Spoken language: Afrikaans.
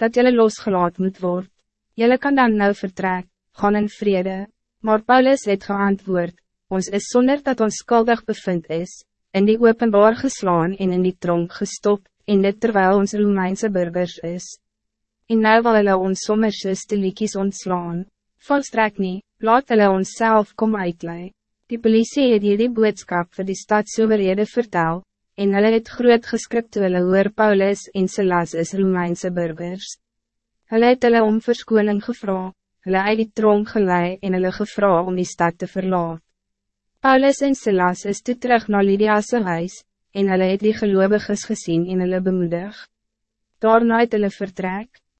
dat jullie losgelaat moet worden. Jullie kan dan nou vertrek, gaan in vrede. Maar Paulus het geantwoord, ons is zonder dat ons skuldig bevind is, in die openbaar geslaan en in die tronk gestop, en dit terwijl ons Romeinse burgers is. En nou wil hulle ons sommer stilikies ontslaan, volstrek nie, laat hulle ons self kom uitlei. Die politie het hierdie boodskap vir die stad soberede vertel, en hulle het groot geskrik toe hulle hoor Paulus en Silas is Romeinse burgers. Hulle het hulle om verskoning gevra, hulle uit die tronk gelei en hulle gevra om die stad te verlaat. Paulus en Silas is toe terug na Lydia's huis, en hulle het die geloviges gezien en hulle bemoedig. Daarna het hulle vertrek.